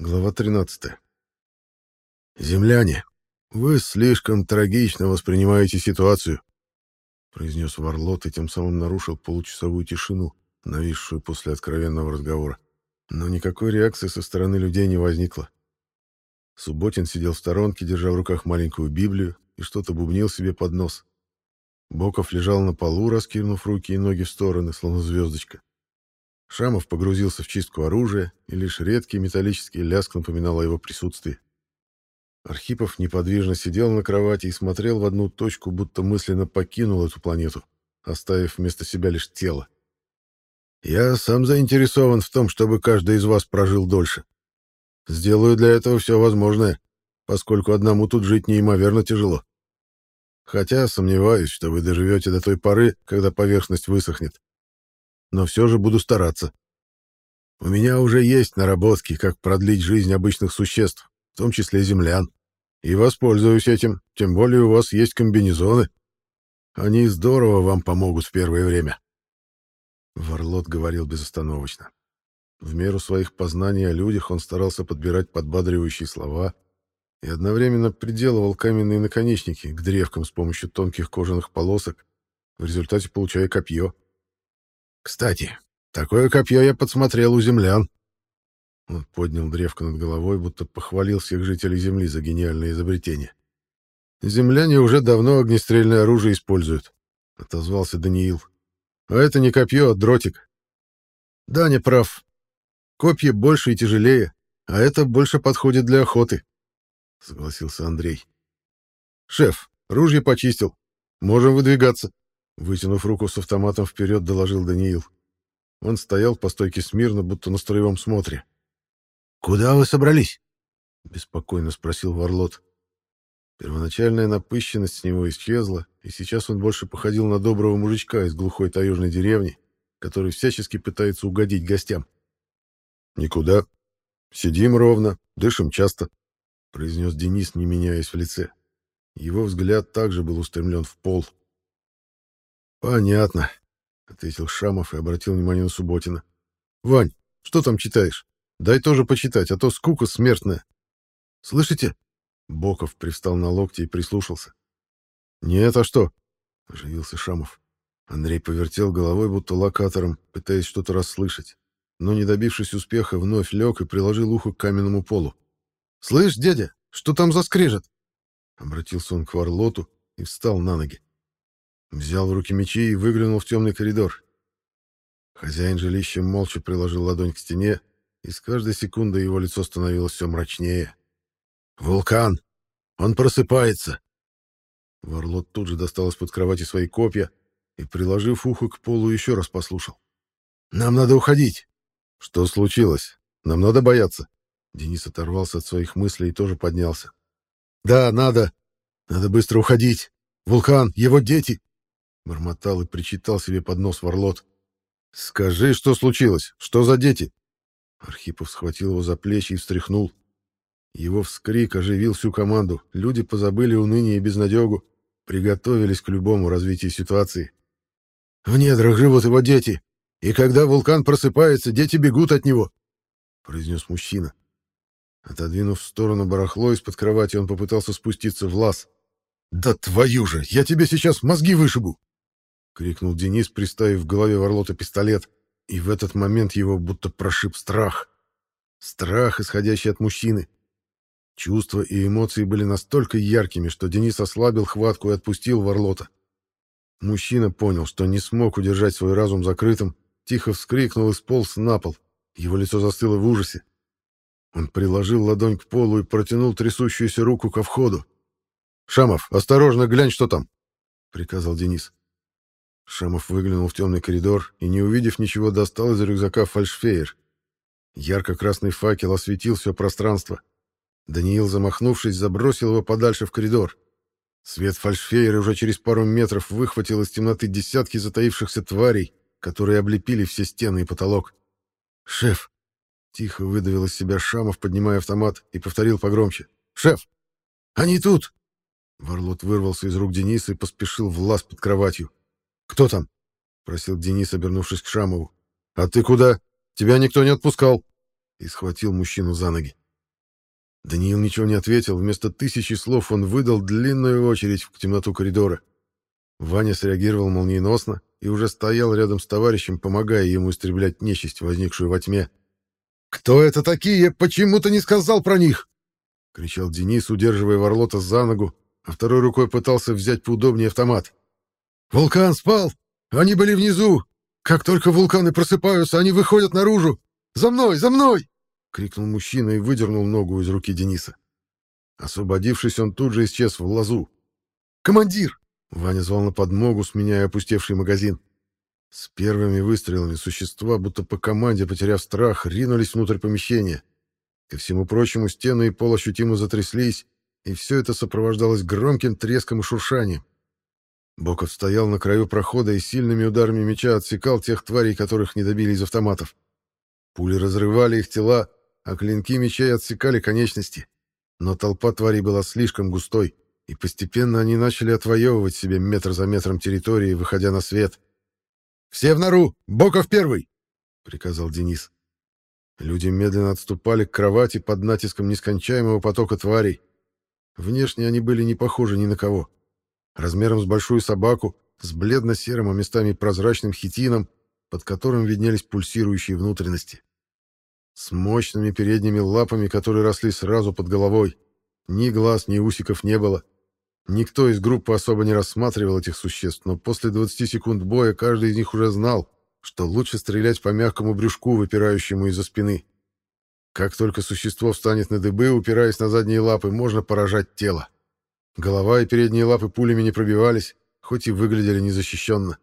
Глава 13. «Земляне, вы слишком трагично воспринимаете ситуацию», произнес Варлот и тем самым нарушил получасовую тишину, нависшую после откровенного разговора. Но никакой реакции со стороны людей не возникло. Субботин сидел в сторонке, держа в руках маленькую Библию и что-то бубнил себе под нос. Боков лежал на полу, раскинув руки и ноги в стороны, словно звездочка. Шамов погрузился в чистку оружия, и лишь редкий металлический лязг напоминал о его присутствии. Архипов неподвижно сидел на кровати и смотрел в одну точку, будто мысленно покинул эту планету, оставив вместо себя лишь тело. «Я сам заинтересован в том, чтобы каждый из вас прожил дольше. Сделаю для этого все возможное, поскольку одному тут жить неимоверно тяжело. Хотя сомневаюсь, что вы доживете до той поры, когда поверхность высохнет но все же буду стараться. У меня уже есть наработки, как продлить жизнь обычных существ, в том числе землян. И воспользуюсь этим, тем более у вас есть комбинезоны. Они здорово вам помогут в первое время. Варлот говорил безостановочно. В меру своих познаний о людях он старался подбирать подбадривающие слова и одновременно приделывал каменные наконечники к древкам с помощью тонких кожаных полосок, в результате получая копье — кстати, такое копье я подсмотрел у землян. Он поднял древко над головой, будто похвалил всех жителей Земли за гениальное изобретение. «Земляне уже давно огнестрельное оружие используют», — отозвался Даниил. «А это не копье, а дротик». «Даня прав. Копья больше и тяжелее, а это больше подходит для охоты», — согласился Андрей. «Шеф, ружье почистил. Можем выдвигаться». Вытянув руку с автоматом вперед, доложил Даниил. Он стоял по стойке смирно, будто на строевом смотре. «Куда вы собрались?» — беспокойно спросил Варлот. Первоначальная напыщенность с него исчезла, и сейчас он больше походил на доброго мужичка из глухой таежной деревни, который всячески пытается угодить гостям. «Никуда. Сидим ровно, дышим часто», — произнес Денис, не меняясь в лице. Его взгляд также был устремлен в пол. «Понятно», — ответил Шамов и обратил внимание на Субботина. «Вань, что там читаешь? Дай тоже почитать, а то скука смертная». «Слышите?» Боков привстал на локти и прислушался. «Нет, а что?» — оживился Шамов. Андрей повертел головой, будто локатором, пытаясь что-то расслышать, но, не добившись успеха, вновь лег и приложил ухо к каменному полу. «Слышь, дядя, что там за скрежет?» Обратился он к Варлоту и встал на ноги. Взял в руки мечи и выглянул в темный коридор. Хозяин жилища молча приложил ладонь к стене, и с каждой секундой его лицо становилось все мрачнее. «Вулкан! Он просыпается!» Варлот тут же достал из-под кровати свои копья и, приложив ухо к полу, еще раз послушал. «Нам надо уходить!» «Что случилось? Нам надо бояться!» Денис оторвался от своих мыслей и тоже поднялся. «Да, надо! Надо быстро уходить! Вулкан, его дети!» Бормотал и причитал себе под нос Варлот. «Скажи, что случилось? Что за дети?» Архипов схватил его за плечи и встряхнул. Его вскрик оживил всю команду. Люди позабыли уныние и безнадегу, приготовились к любому развитию ситуации. «В недрах живут его дети, и когда вулкан просыпается, дети бегут от него», — произнес мужчина. Отодвинув в сторону барахло, из-под кровати он попытался спуститься в лаз. «Да твою же! Я тебе сейчас мозги вышибу!» Крикнул Денис, приставив в голове Варлота пистолет, и в этот момент его будто прошиб страх. Страх, исходящий от мужчины. Чувства и эмоции были настолько яркими, что Денис ослабил хватку и отпустил Варлота. Мужчина понял, что не смог удержать свой разум закрытым, тихо вскрикнул и сполз на пол. Его лицо застыло в ужасе. Он приложил ладонь к полу и протянул трясущуюся руку ко входу. «Шамов, осторожно, глянь, что там!» — приказал Денис. Шамов выглянул в темный коридор и, не увидев ничего, достал из рюкзака фальшфейер. Ярко-красный факел осветил все пространство. Даниил, замахнувшись, забросил его подальше в коридор. Свет фальшфейера уже через пару метров выхватил из темноты десятки затаившихся тварей, которые облепили все стены и потолок. «Шеф!» — тихо выдавил из себя Шамов, поднимая автомат, и повторил погромче. «Шеф! Они тут!» Варлот вырвался из рук Дениса и поспешил в лаз под кроватью. «Кто там?» — просил Денис, обернувшись к Шамову. «А ты куда? Тебя никто не отпускал!» И схватил мужчину за ноги. Даниил ничего не ответил, вместо тысячи слов он выдал длинную очередь в темноту коридора. Ваня среагировал молниеносно и уже стоял рядом с товарищем, помогая ему истреблять нечисть, возникшую во тьме. «Кто это такие? Почему ты не сказал про них?» — кричал Денис, удерживая Варлота за ногу, а второй рукой пытался взять поудобнее автомат. «Вулкан спал! Они были внизу! Как только вулканы просыпаются, они выходят наружу! За мной! За мной!» — крикнул мужчина и выдернул ногу из руки Дениса. Освободившись, он тут же исчез в лазу. «Командир!» — Ваня звал на подмогу, сменяя опустевший магазин. С первыми выстрелами существа, будто по команде, потеряв страх, ринулись внутрь помещения. Ко всему прочему, стены и пол ощутимо затряслись, и все это сопровождалось громким треском и шуршанием. Боков стоял на краю прохода и сильными ударами меча отсекал тех тварей, которых не добили из автоматов. Пули разрывали их тела, а клинки мечей отсекали конечности. Но толпа тварей была слишком густой, и постепенно они начали отвоевывать себе метр за метром территории, выходя на свет. «Все в нору! Боков первый!» — приказал Денис. Люди медленно отступали к кровати под натиском нескончаемого потока тварей. Внешне они были не похожи ни на кого. Размером с большую собаку, с бледно-серым, а местами прозрачным хитином, под которым виднелись пульсирующие внутренности. С мощными передними лапами, которые росли сразу под головой. Ни глаз, ни усиков не было. Никто из группы особо не рассматривал этих существ, но после 20 секунд боя каждый из них уже знал, что лучше стрелять по мягкому брюшку, выпирающему из-за спины. Как только существо встанет на дыбы, упираясь на задние лапы, можно поражать тело. Голова и передние лапы пулями не пробивались, хоть и выглядели незащищенно.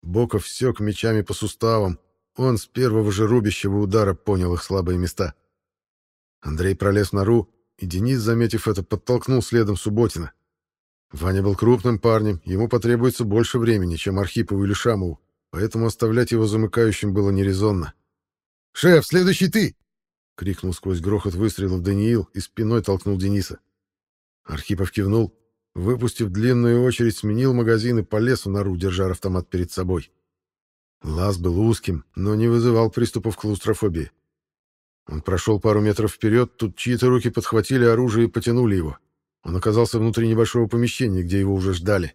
Боков сёк мечами по суставам. Он с первого же рубящего удара понял их слабые места. Андрей пролез в нору, и Денис, заметив это, подтолкнул следом Субботина. Ваня был крупным парнем, ему потребуется больше времени, чем Архипову или Шамову, поэтому оставлять его замыкающим было нерезонно. «Шеф, следующий ты!» — крикнул сквозь грохот выстрелов Даниил и спиной толкнул Дениса. Архипов кивнул, выпустив длинную очередь, сменил магазин и полез в нору, держа автомат перед собой. Лаз был узким, но не вызывал приступов клаустрофобии. Он прошел пару метров вперед, тут чьи-то руки подхватили оружие и потянули его. Он оказался внутри небольшого помещения, где его уже ждали.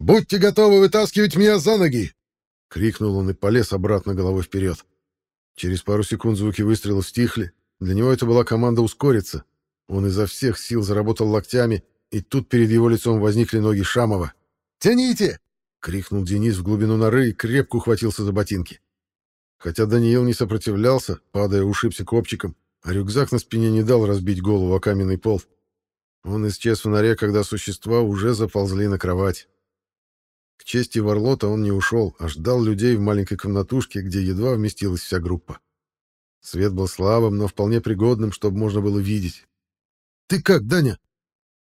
«Будьте готовы вытаскивать меня за ноги!» — крикнул он и полез обратно головой вперед. Через пару секунд звуки выстрелов стихли. Для него это была команда ускориться. Он изо всех сил заработал локтями, и тут перед его лицом возникли ноги Шамова. «Тяните!» — крикнул Денис в глубину норы и крепко ухватился за ботинки. Хотя Даниил не сопротивлялся, падая, ушибся копчиком, а рюкзак на спине не дал разбить голову о каменный пол. Он исчез в норе, когда существа уже заползли на кровать. К чести Варлота он не ушел, а ждал людей в маленькой комнатушке, где едва вместилась вся группа. Свет был слабым, но вполне пригодным, чтобы можно было видеть. «Ты как, Даня?»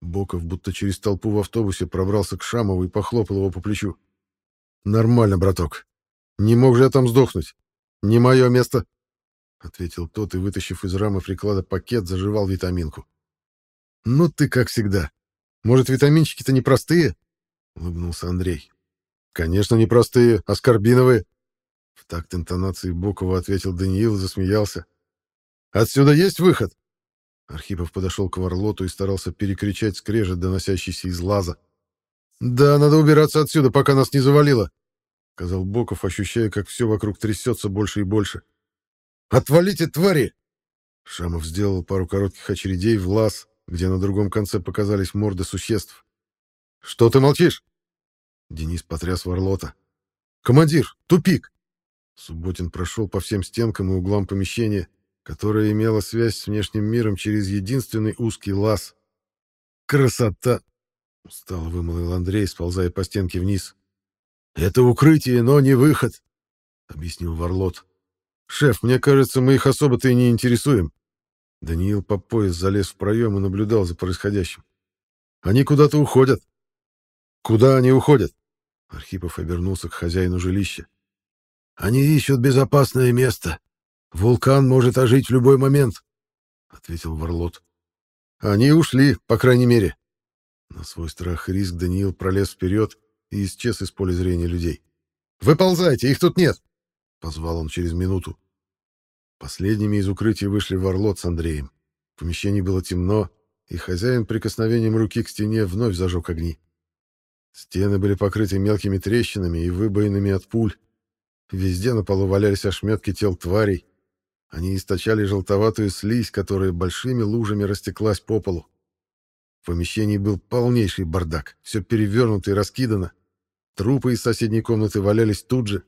Боков будто через толпу в автобусе пробрался к Шамову и похлопал его по плечу. «Нормально, браток. Не мог же я там сдохнуть. Не мое место», — ответил тот и, вытащив из рамы приклада пакет, заживал витаминку. «Ну ты как всегда. Может, витаминчики-то непростые?» — улыбнулся Андрей. «Конечно, непростые, аскорбиновые». В такт интонации Бокова ответил Даниил и засмеялся. «Отсюда есть выход?» Архипов подошел к Варлоту и старался перекричать скрежет, доносящийся из лаза. «Да, надо убираться отсюда, пока нас не завалило», — сказал Боков, ощущая, как все вокруг трясется больше и больше. «Отвалите, твари!» Шамов сделал пару коротких очередей в лаз, где на другом конце показались морды существ. «Что ты молчишь?» Денис потряс Варлота. «Командир, тупик!» Субботин прошел по всем стенкам и углам помещения, которое имело связь с внешним миром через единственный узкий лаз. «Красота!» — устало вымолвил Андрей, сползая по стенке вниз. «Это укрытие, но не выход», — объяснил Варлот. «Шеф, мне кажется, мы их особо-то и не интересуем. Даниил по пояс залез в проем и наблюдал за происходящим. «Они куда-то уходят». «Куда они уходят?» Архипов обернулся к хозяину жилища. «Они ищут безопасное место. Вулкан может ожить в любой момент», — ответил Варлот. «Они ушли, по крайней мере». На свой страх и риск Даниил пролез вперед и исчез из поля зрения людей. «Выползайте, их тут нет!» — позвал он через минуту. Последними из укрытия вышли Варлот с Андреем. помещении было темно, и хозяин прикосновением руки к стене вновь зажег огни. Стены были покрыты мелкими трещинами и выбоинами от пуль. Везде на полу валялись ошметки тел тварей. Они источали желтоватую слизь, которая большими лужами растеклась по полу. В помещении был полнейший бардак, все перевернуто и раскидано. Трупы из соседней комнаты валялись тут же.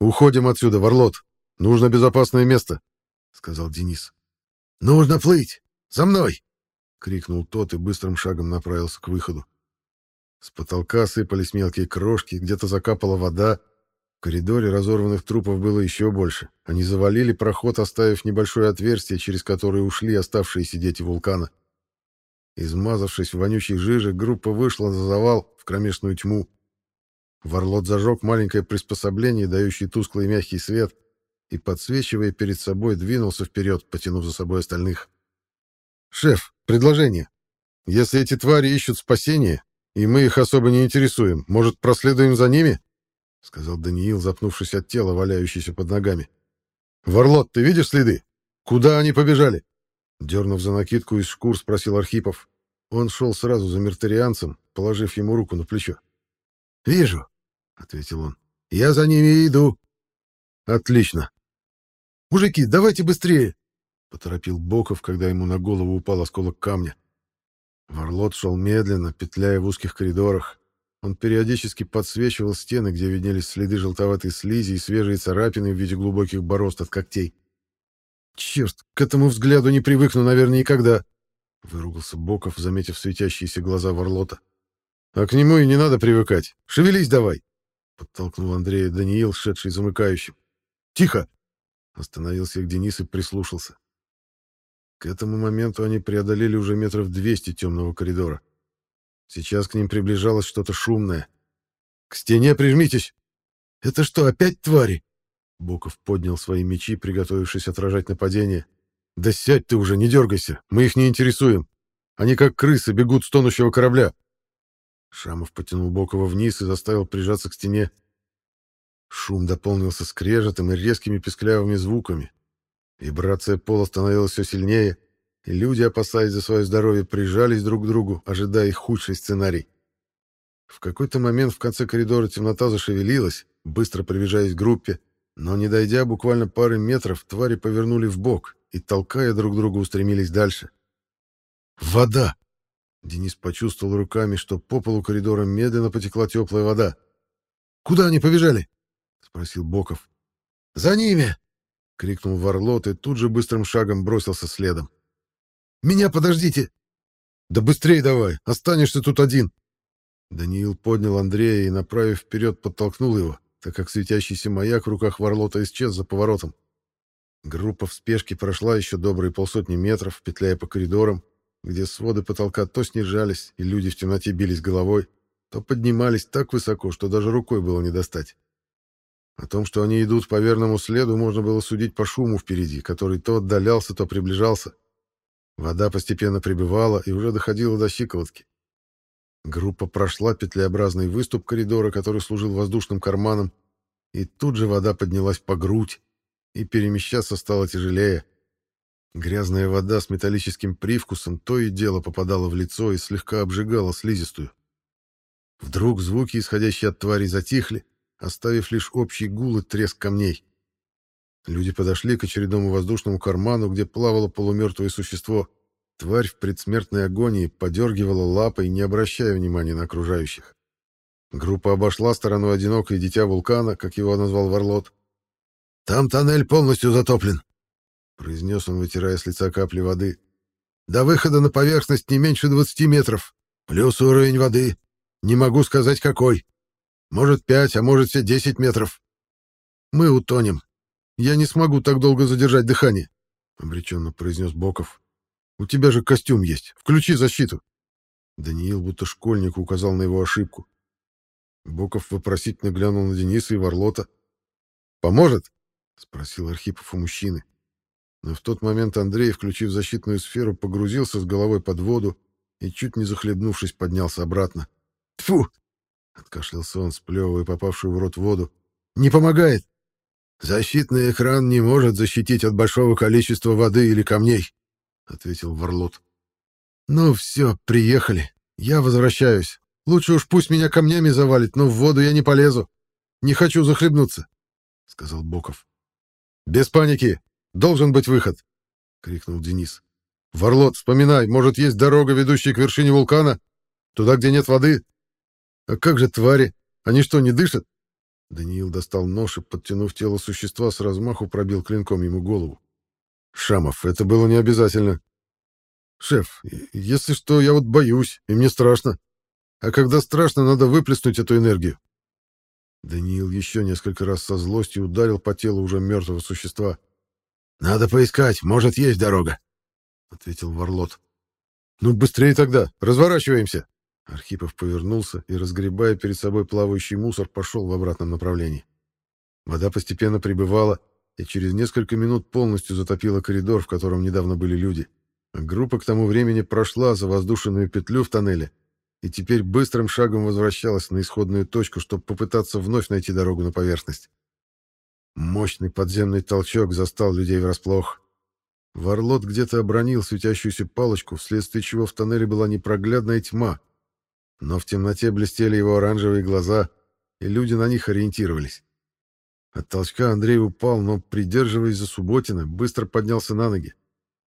«Уходим отсюда, Варлот! Нужно безопасное место!» — сказал Денис. «Нужно плыть! За мной!» — крикнул тот и быстрым шагом направился к выходу. С потолка сыпались мелкие крошки, где-то закапала вода. Коридоре разорванных трупов было еще больше. Они завалили проход, оставив небольшое отверстие, через которое ушли оставшиеся дети вулкана. Измазавшись в вонючей жиже, группа вышла за завал в кромешную тьму. Варлот зажег маленькое приспособление, дающее тусклый мягкий свет, и, подсвечивая перед собой, двинулся вперед, потянув за собой остальных. «Шеф, предложение. Если эти твари ищут спасения, и мы их особо не интересуем, может, проследуем за ними?» — сказал Даниил, запнувшись от тела, валяющейся под ногами. «Варлот, ты видишь следы? Куда они побежали?» Дернув за накидку из шкур, спросил Архипов. Он шел сразу за мертарианцем, положив ему руку на плечо. «Вижу», — ответил он. «Я за ними иду». «Отлично. Мужики, давайте быстрее!» — поторопил Боков, когда ему на голову упал осколок камня. Варлот шел медленно, петляя в узких коридорах. Он периодически подсвечивал стены, где виднелись следы желтоватой слизи и свежие царапины в виде глубоких борозд от когтей. «Черт, к этому взгляду не привыкну, наверное, никогда!» — выругался Боков, заметив светящиеся глаза Варлота. «А к нему и не надо привыкать. Шевелись давай!» — подтолкнул Андрея Даниил, шедший замыкающим. «Тихо!» — остановился их Денис и прислушался. К этому моменту они преодолели уже метров двести темного коридора. Сейчас к ним приближалось что-то шумное. «К стене прижмитесь!» «Это что, опять твари?» Боков поднял свои мечи, приготовившись отражать нападение. «Да сядь ты уже, не дергайся, мы их не интересуем. Они как крысы бегут с тонущего корабля». Шамов потянул Бокова вниз и заставил прижаться к стене. Шум дополнился скрежетом и резкими песклявыми звуками. Вибрация пола становилась все сильнее, люди, опасаясь за свое здоровье, прижались друг к другу, ожидая их худший сценарий. В какой-то момент в конце коридора темнота зашевелилась, быстро приближаясь к группе, но, не дойдя буквально пары метров, твари повернули в бок и, толкая друг друга, устремились дальше. «Вода!» Денис почувствовал руками, что по полу коридора медленно потекла теплая вода. «Куда они побежали?» — спросил Боков. «За ними!» — крикнул Варлот и тут же быстрым шагом бросился следом. «Меня подождите!» «Да быстрее давай! Останешься тут один!» Даниил поднял Андрея и, направив вперед, подтолкнул его так как светящийся маяк в руках Варлота исчез за поворотом. Группа в спешке прошла еще добрые полсотни метров, петляя по коридорам, где своды потолка то снижались, и люди в темноте бились головой, то поднимались так высоко, что даже рукой было не достать. О том, что они идут по верному следу, можно было судить по шуму впереди, который то отдалялся, то приближался. Вода постепенно прибывала и уже доходила до щиколотки. Группа прошла петлеобразный выступ коридора, который служил воздушным карманом, и тут же вода поднялась по грудь, и перемещаться стало тяжелее. Грязная вода с металлическим привкусом то и дело попадала в лицо и слегка обжигала слизистую. Вдруг звуки, исходящие от твари, затихли, оставив лишь общий гул и треск камней. Люди подошли к очередному воздушному карману, где плавало полумертвое существо — Тварь в предсмертной агонии подергивала лапой, не обращая внимания на окружающих. Группа обошла сторону одинокое дитя вулкана, как его назвал Варлот. «Там тоннель полностью затоплен», — произнес он, вытирая с лица капли воды. «До выхода на поверхность не меньше двадцати метров. Плюс уровень воды. Не могу сказать, какой. Может, пять, а может, все десять метров. Мы утонем. Я не смогу так долго задержать дыхание», — обреченно произнес Боков. У тебя же костюм есть. Включи защиту. Даниил будто школьник указал на его ошибку. Боков вопросительно глянул на Дениса и Варлота. «Поможет?» — спросил Архипов у мужчины. Но в тот момент Андрей, включив защитную сферу, погрузился с головой под воду и, чуть не захлебнувшись, поднялся обратно. «Тьфу!» — откашлялся он, сплевывая попавшую в рот воду. «Не помогает!» «Защитный экран не может защитить от большого количества воды или камней», — ответил Варлот. «Ну все, приехали. Я возвращаюсь. Лучше уж пусть меня камнями завалит, но в воду я не полезу. Не хочу захлебнуться», — сказал Боков. «Без паники! Должен быть выход!» — крикнул Денис. «Варлот, вспоминай, может, есть дорога, ведущая к вершине вулкана? Туда, где нет воды? А как же твари? Они что, не дышат?» Даниил достал нож и, подтянув тело существа, с размаху пробил клинком ему голову. «Шамов, это было не обязательно. Шеф, если что, я вот боюсь, и мне страшно. А когда страшно, надо выплеснуть эту энергию». Даниил еще несколько раз со злостью ударил по телу уже мертвого существа. «Надо поискать, может, есть дорога», — ответил Варлот. «Ну, быстрее тогда, разворачиваемся!» Архипов повернулся и, разгребая перед собой плавающий мусор, пошел в обратном направлении. Вода постепенно прибывала и через несколько минут полностью затопила коридор, в котором недавно были люди. Группа к тому времени прошла за воздушенную петлю в тоннеле и теперь быстрым шагом возвращалась на исходную точку, чтобы попытаться вновь найти дорогу на поверхность. Мощный подземный толчок застал людей врасплох. Варлот где-то обронил светящуюся палочку, вследствие чего в тоннеле была непроглядная тьма, но в темноте блестели его оранжевые глаза, и люди на них ориентировались. От толчка Андрей упал, но, придерживаясь за Субботина, быстро поднялся на ноги.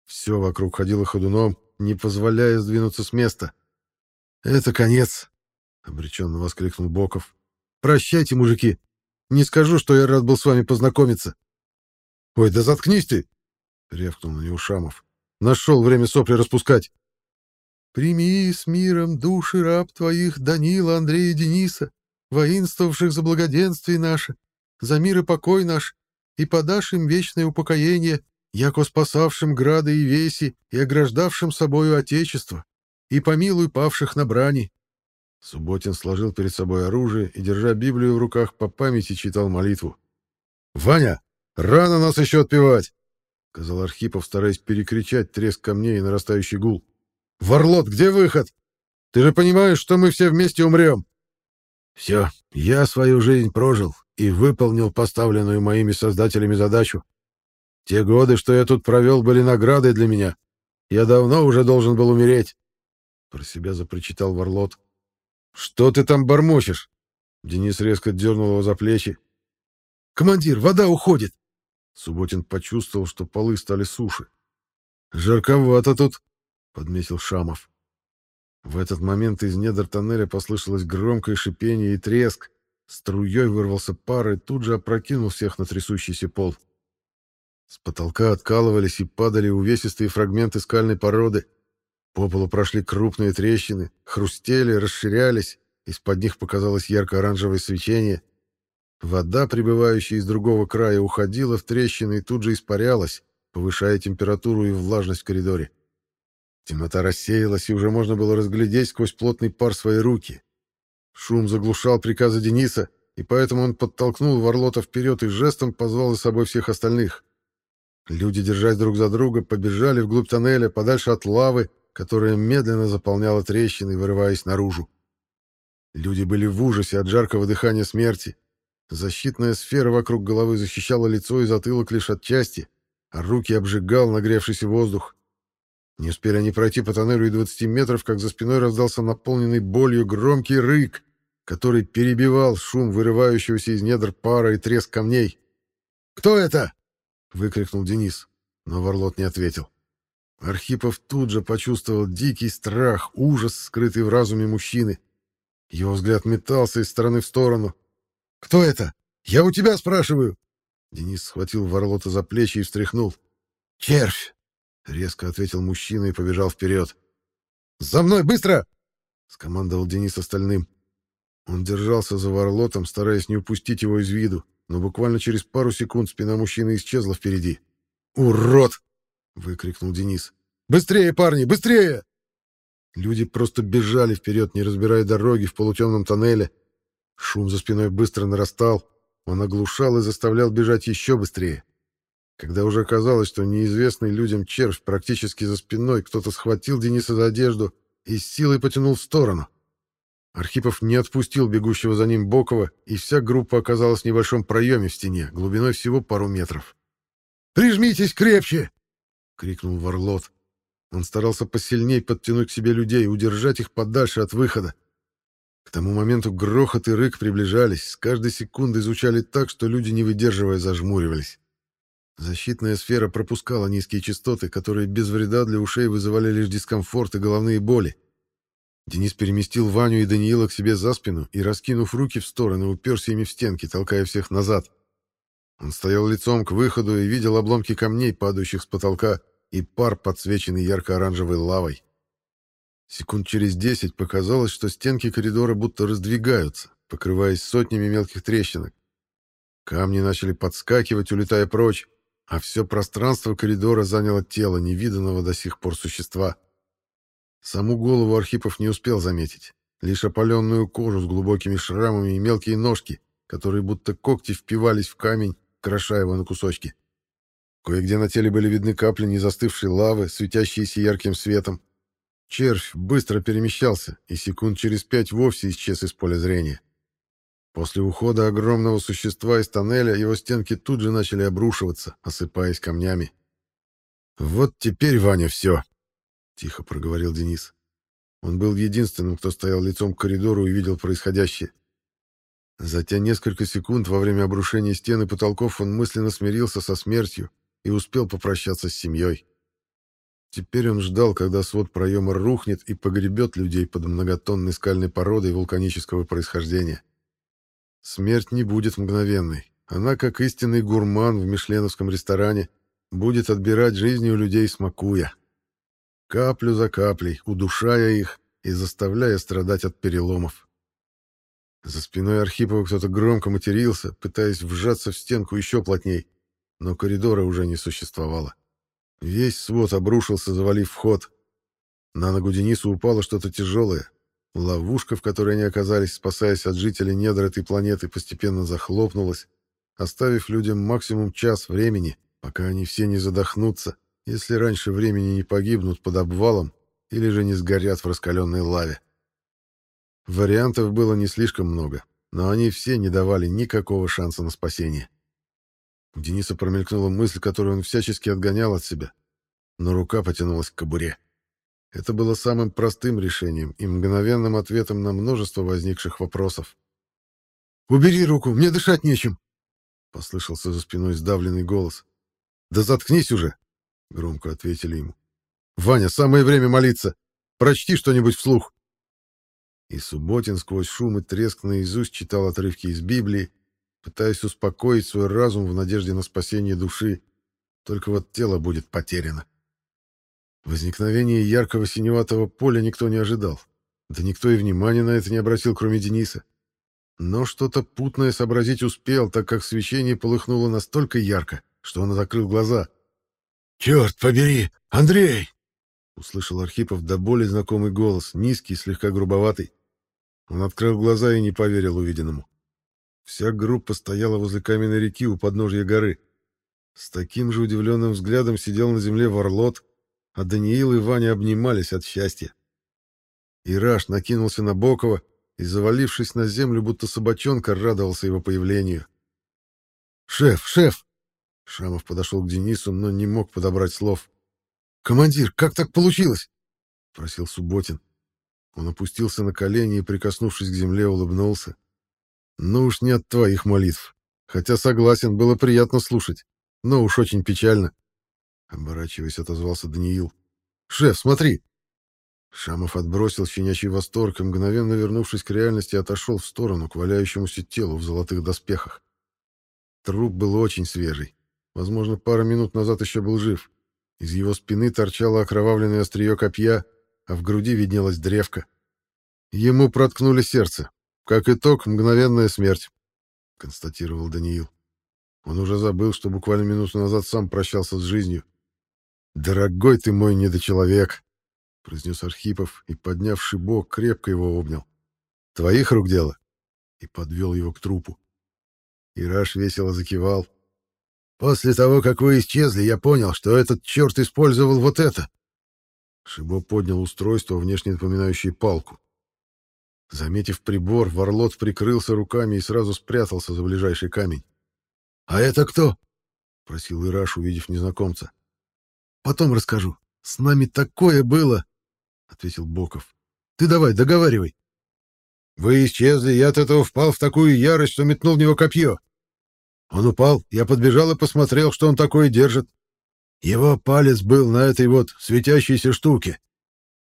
Все вокруг ходило ходуном, не позволяя сдвинуться с места. «Это конец!» — обреченно воскликнул Боков. «Прощайте, мужики! Не скажу, что я рад был с вами познакомиться!» «Ой, да заткнись ты!» — рявкнул на него Шамов. «Нашел время сопли распускать!» «Прими с миром души раб твоих Данила, Андрея, Дениса, воинствовавших за благоденствие наше, за мир и покой наш, и подашь им вечное упокоение, яко спасавшим грады и веси и ограждавшим собою Отечество и помилуй павших на брани». Субботин сложил перед собой оружие и, держа Библию в руках, по памяти читал молитву. «Ваня, рано нас еще отпевать!» — сказал Архипов, стараясь перекричать треск камней и нарастающий гул. «Варлот, где выход? Ты же понимаешь, что мы все вместе умрем!» «Все, я свою жизнь прожил и выполнил поставленную моими создателями задачу. Те годы, что я тут провел, были наградой для меня. Я давно уже должен был умереть. Про себя запрочитал Варлот. «Что ты там бормочешь?» Денис резко дернул его за плечи. «Командир, вода уходит!» Субботин почувствовал, что полы стали суши. «Жарковато тут», — подметил Шамов. В этот момент из недр тоннеля послышалось громкое шипение и треск. Струей вырвался пар и тут же опрокинул всех на трясущийся пол. С потолка откалывались и падали увесистые фрагменты скальной породы. По полу прошли крупные трещины, хрустели, расширялись, из-под них показалось ярко-оранжевое свечение. Вода, прибывающая из другого края, уходила в трещины и тут же испарялась, повышая температуру и влажность в коридоре. Темнота рассеялась, и уже можно было разглядеть сквозь плотный пар свои руки. Шум заглушал приказы Дениса, и поэтому он подтолкнул Варлота вперед и жестом позвал за собой всех остальных. Люди, держась друг за друга, побежали вглубь тоннеля, подальше от лавы, которая медленно заполняла трещины, вырываясь наружу. Люди были в ужасе от жаркого дыхания смерти. Защитная сфера вокруг головы защищала лицо и затылок лишь отчасти, а руки обжигал нагревшийся воздух. Не успели они пройти по тоннелю и 20 метров, как за спиной раздался наполненный болью громкий рык, который перебивал шум вырывающегося из недр пара и треск камней. «Кто это?» — выкрикнул Денис, но Варлот не ответил. Архипов тут же почувствовал дикий страх, ужас, скрытый в разуме мужчины. Его взгляд метался из стороны в сторону. «Кто это? Я у тебя спрашиваю!» Денис схватил Варлота за плечи и встряхнул. «Червь!» — резко ответил мужчина и побежал вперед. «За мной, быстро!» — скомандовал Денис остальным. Он держался за Варлотом, стараясь не упустить его из виду, но буквально через пару секунд спина мужчины исчезла впереди. «Урод!» — выкрикнул Денис. «Быстрее, парни, быстрее!» Люди просто бежали вперед, не разбирая дороги в полутемном тоннеле. Шум за спиной быстро нарастал. Он оглушал и заставлял бежать еще быстрее. Когда уже казалось, что неизвестный людям червь практически за спиной, кто-то схватил Дениса за одежду и с силой потянул в сторону. Архипов не отпустил бегущего за ним Бокова, и вся группа оказалась в небольшом проеме в стене, глубиной всего пару метров. «Прижмитесь крепче!» — крикнул Варлот. Он старался посильней подтянуть к себе людей удержать их подальше от выхода. К тому моменту грохот и рык приближались, с каждой секунды изучали так, что люди, не выдерживая, зажмуривались. Защитная сфера пропускала низкие частоты, которые без вреда для ушей вызывали лишь дискомфорт и головные боли. Денис переместил Ваню и Даниила к себе за спину и, раскинув руки в стороны, уперся ими в стенки, толкая всех назад. Он стоял лицом к выходу и видел обломки камней, падающих с потолка, и пар, подсвеченный ярко-оранжевой лавой. Секунд через десять показалось, что стенки коридора будто раздвигаются, покрываясь сотнями мелких трещинок. Камни начали подскакивать, улетая прочь, а все пространство коридора заняло тело невиданного до сих пор существа. Саму голову Архипов не успел заметить, лишь опаленную кожу с глубокими шрамами и мелкие ножки, которые будто когти впивались в камень, кроша его на кусочки. Кое-где на теле были видны капли незастывшей лавы, светящиеся ярким светом. Червь быстро перемещался и секунд через пять вовсе исчез из поля зрения. После ухода огромного существа из тоннеля его стенки тут же начали обрушиваться, осыпаясь камнями. «Вот теперь, Ваня, все!» — тихо проговорил Денис. Он был единственным, кто стоял лицом к коридору и видел происходящее. За те несколько секунд во время обрушения стен и потолков он мысленно смирился со смертью и успел попрощаться с семьей. Теперь он ждал, когда свод проема рухнет и погребет людей под многотонной скальной породой вулканического происхождения. Смерть не будет мгновенной. Она, как истинный гурман в мишленовском ресторане, будет отбирать жизни у людей, смакуя. Каплю за каплей, удушая их и заставляя страдать от переломов. За спиной Архипова кто-то громко матерился, пытаясь вжаться в стенку еще плотней, но коридора уже не существовало. Весь свод обрушился, завалив вход. На ногу Денису упало что-то тяжелое, Ловушка, в которой они оказались, спасаясь от жителей недр этой планеты, постепенно захлопнулась, оставив людям максимум час времени, пока они все не задохнутся, если раньше времени не погибнут под обвалом или же не сгорят в раскаленной лаве. Вариантов было не слишком много, но они все не давали никакого шанса на спасение. У Дениса промелькнула мысль, которую он всячески отгонял от себя, но рука потянулась к кобуре. Это было самым простым решением и мгновенным ответом на множество возникших вопросов. «Убери руку, мне дышать нечем!» — послышался за спиной сдавленный голос. «Да заткнись уже!» — громко ответили ему. «Ваня, самое время молиться! Прочти что-нибудь вслух!» И Субботин сквозь шум и треск наизусть читал отрывки из Библии, пытаясь успокоить свой разум в надежде на спасение души. Только вот тело будет потеряно. Возникновение яркого синеватого поля никто не ожидал. Да никто и внимания на это не обратил, кроме Дениса. Но что-то путное сообразить успел, так как свечение полыхнуло настолько ярко, что он закрыл глаза. «Черт побери! Андрей!» Услышал Архипов до боли знакомый голос, низкий, слегка грубоватый. Он открыл глаза и не поверил увиденному. Вся группа стояла возле каменной реки у подножья горы. С таким же удивленным взглядом сидел на земле Варлот, а Даниил и Ваня обнимались от счастья. Ираш накинулся на Бокова и, завалившись на землю, будто собачонка, радовался его появлению. «Шеф, шеф!» Шамов подошел к Денису, но не мог подобрать слов. «Командир, как так получилось?» — просил Субботин. Он опустился на колени и, прикоснувшись к земле, улыбнулся. «Ну уж не от твоих молитв. Хотя согласен, было приятно слушать, но уж очень печально. Оборачиваясь, отозвался Даниил. «Шеф, смотри!» Шамов отбросил щенячий восторг и, мгновенно вернувшись к реальности, отошел в сторону к валяющемуся телу в золотых доспехах. Труп был очень свежий. Возможно, пару минут назад еще был жив. Из его спины торчало окровавленное острие копья, а в груди виднелась древка. Ему проткнули сердце. Как итог, мгновенная смерть, — констатировал Даниил. Он уже забыл, что буквально минуту назад сам прощался с жизнью. «Дорогой ты мой недочеловек!» — произнес Архипов и, поднявший бок, крепко его обнял. «Твоих рук дело?» И подвел его к трупу. Ираш весело закивал. «После того, как вы исчезли, я понял, что этот черт использовал вот это!» Шибо поднял устройство, внешне напоминающее палку. Заметив прибор, Варлот прикрылся руками и сразу спрятался за ближайший камень. «А это кто?» — просил Ираш, увидев незнакомца. Потом расскажу. С нами такое было, — ответил Боков. — Ты давай, договаривай. Вы исчезли, я от этого впал в такую ярость, что метнул в него копье. Он упал, я подбежал и посмотрел, что он такое держит. Его палец был на этой вот светящейся штуке.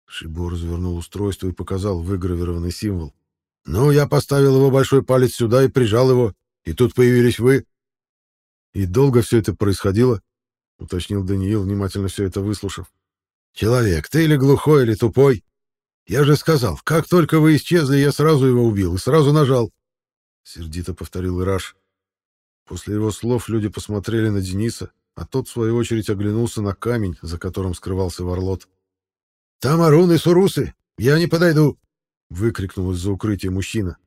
Шибо развернул устройство и показал выгравированный символ. Ну, я поставил его большой палец сюда и прижал его, и тут появились вы. И долго все это происходило? Уточнил Даниил, внимательно все это выслушав. Человек, ты или глухой, или тупой? Я же сказал, как только вы исчезли, я сразу его убил и сразу нажал. Сердито повторил Ираш. После его слов люди посмотрели на Дениса, а тот, в свою очередь, оглянулся на камень, за которым скрывался Варлот. «Там Арун и Сурусы! Я не подойду!» — выкрикнул из-за укрытия мужчина.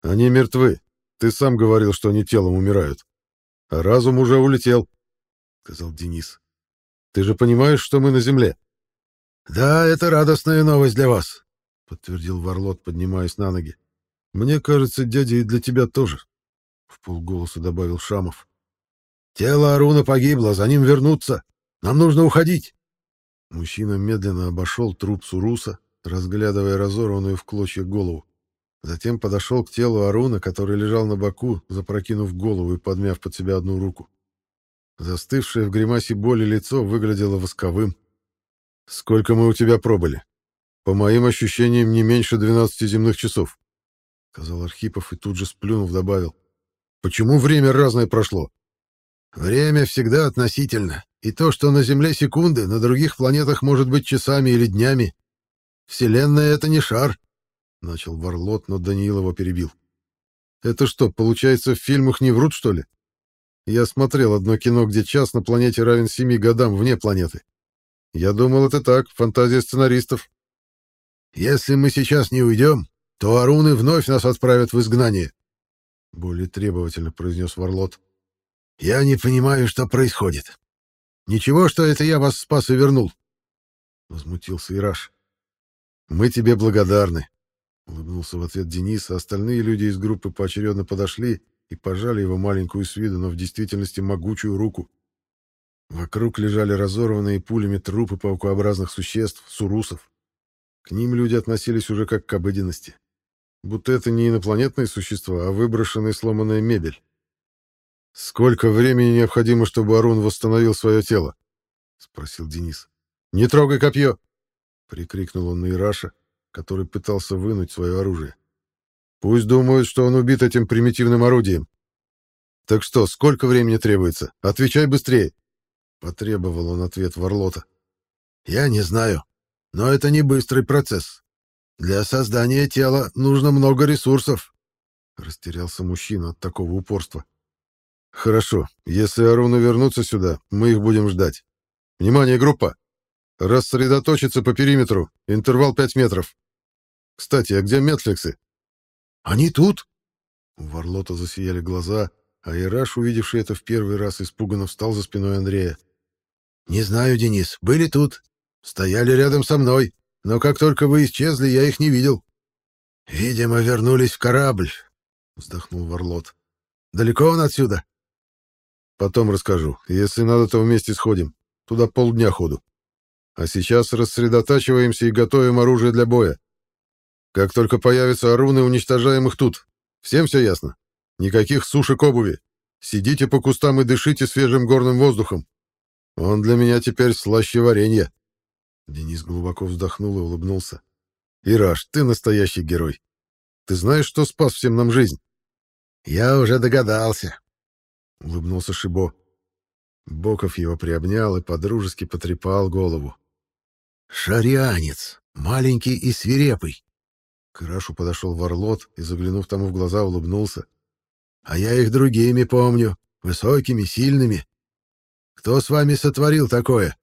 «Они мертвы. Ты сам говорил, что они телом умирают. А разум уже улетел», — сказал Денис. «Ты же понимаешь, что мы на земле?» «Да, это радостная новость для вас», — подтвердил Варлот, поднимаясь на ноги. «Мне кажется, дядя, и для тебя тоже», — в полголоса добавил Шамов. «Тело Аруна погибло, за ним вернуться. Нам нужно уходить». Мужчина медленно обошел труп Суруса, разглядывая разорванную в клочья голову. Затем подошел к телу Аруна, который лежал на боку, запрокинув голову и подмяв под себя одну руку. Застывшее в гримасе боли лицо выглядело восковым. «Сколько мы у тебя пробыли?» «По моим ощущениям, не меньше 12 земных часов», — сказал Архипов и тут же сплюнув добавил. «Почему время разное прошло?» «Время всегда относительно, и то, что на Земле секунды, на других планетах может быть часами или днями. Вселенная — это не шар», — начал Варлот, но Даниил его перебил. «Это что, получается, в фильмах не врут, что ли? Я смотрел одно кино, где час на планете равен семи годам вне планеты. Я думал, это так, фантазия сценаристов. Если мы сейчас не уйдем, то Аруны вновь нас отправят в изгнание. Более требовательно произнес Варлот. Я не понимаю, что происходит. Ничего, что это я вас спас и вернул. Возмутился Ираш. Мы тебе благодарны. Улыбнулся в ответ Денис, а остальные люди из группы поочередно подошли и пожали его маленькую с виду, но в действительности могучую руку. Вокруг лежали разорванные пулями трупы паукообразных существ, сурусов. К ним люди относились уже как к обыденности. Будто это не инопланетные существа, а выброшенная сломанная мебель. «Сколько времени необходимо, чтобы Арун восстановил свое тело?» — спросил Денис. «Не трогай копье!» — прикрикнул он на Ираша, который пытался вынуть свое оружие. «Пусть думают, что он убит этим примитивным орудием. Так что, сколько времени требуется? Отвечай быстрее!» Потребовал он ответ Варлота. «Я не знаю, но это не быстрый процесс. Для создания тела нужно много ресурсов». Растерялся мужчина от такого упорства. «Хорошо, если Аруна вернутся сюда, мы их будем ждать. Внимание, группа! Рассредоточиться по периметру, интервал 5 метров. Кстати, а где Метфликсы?» «Они тут?» У Варлота засияли глаза, а Ираш, увидевший это в первый раз, испуганно встал за спиной Андрея. «Не знаю, Денис, были тут. Стояли рядом со мной, но как только вы исчезли, я их не видел». «Видимо, вернулись в корабль», — вздохнул Варлот. «Далеко он отсюда?» «Потом расскажу. Если надо, то вместе сходим. Туда полдня ходу. А сейчас рассредотачиваемся и готовим оружие для боя. Как только появятся оруны, уничтожаем их тут. Всем все ясно? Никаких сушек обуви. Сидите по кустам и дышите свежим горным воздухом. Он для меня теперь слаще варенья. Денис глубоко вздохнул и улыбнулся. Ираш, ты настоящий герой. Ты знаешь, что спас всем нам жизнь? Я уже догадался. Улыбнулся Шибо. Боков его приобнял и подружески потрепал голову. «Шарианец, маленький и свирепый!» К Ирашу подошел Варлот и, заглянув тому в глаза, улыбнулся. «А я их другими помню, высокими, сильными. Кто с вами сотворил такое?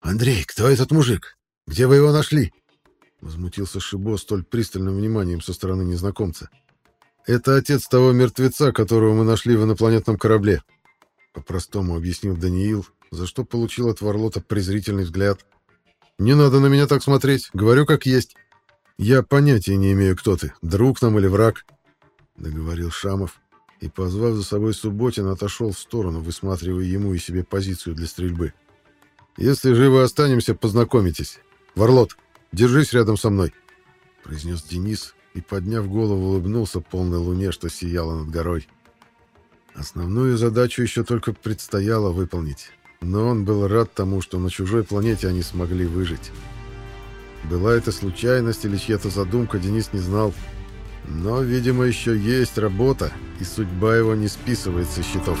Андрей, кто этот мужик? Где вы его нашли? Возмутился Шибо столь пристальным вниманием со стороны незнакомца. Это отец того мертвеца, которого мы нашли в инопланетном корабле. По-простому объяснил Даниил, за что получил от Варлота презрительный взгляд. Не надо на меня так смотреть, говорю как есть. Я понятия не имею, кто ты, друг нам или враг, договорил Шамов, и, позвав за собой Субботин, отошел в сторону, высматривая ему и себе позицию для стрельбы. Если живы останемся, познакомитесь. Варлот, держись рядом со мной», — произнес Денис и, подняв голову, улыбнулся полной луне, что сияла над горой. Основную задачу еще только предстояло выполнить, но он был рад тому, что на чужой планете они смогли выжить. Была это случайность или чья-то задумка, Денис не знал. Но, видимо, еще есть работа, и судьба его не списывает со счетов.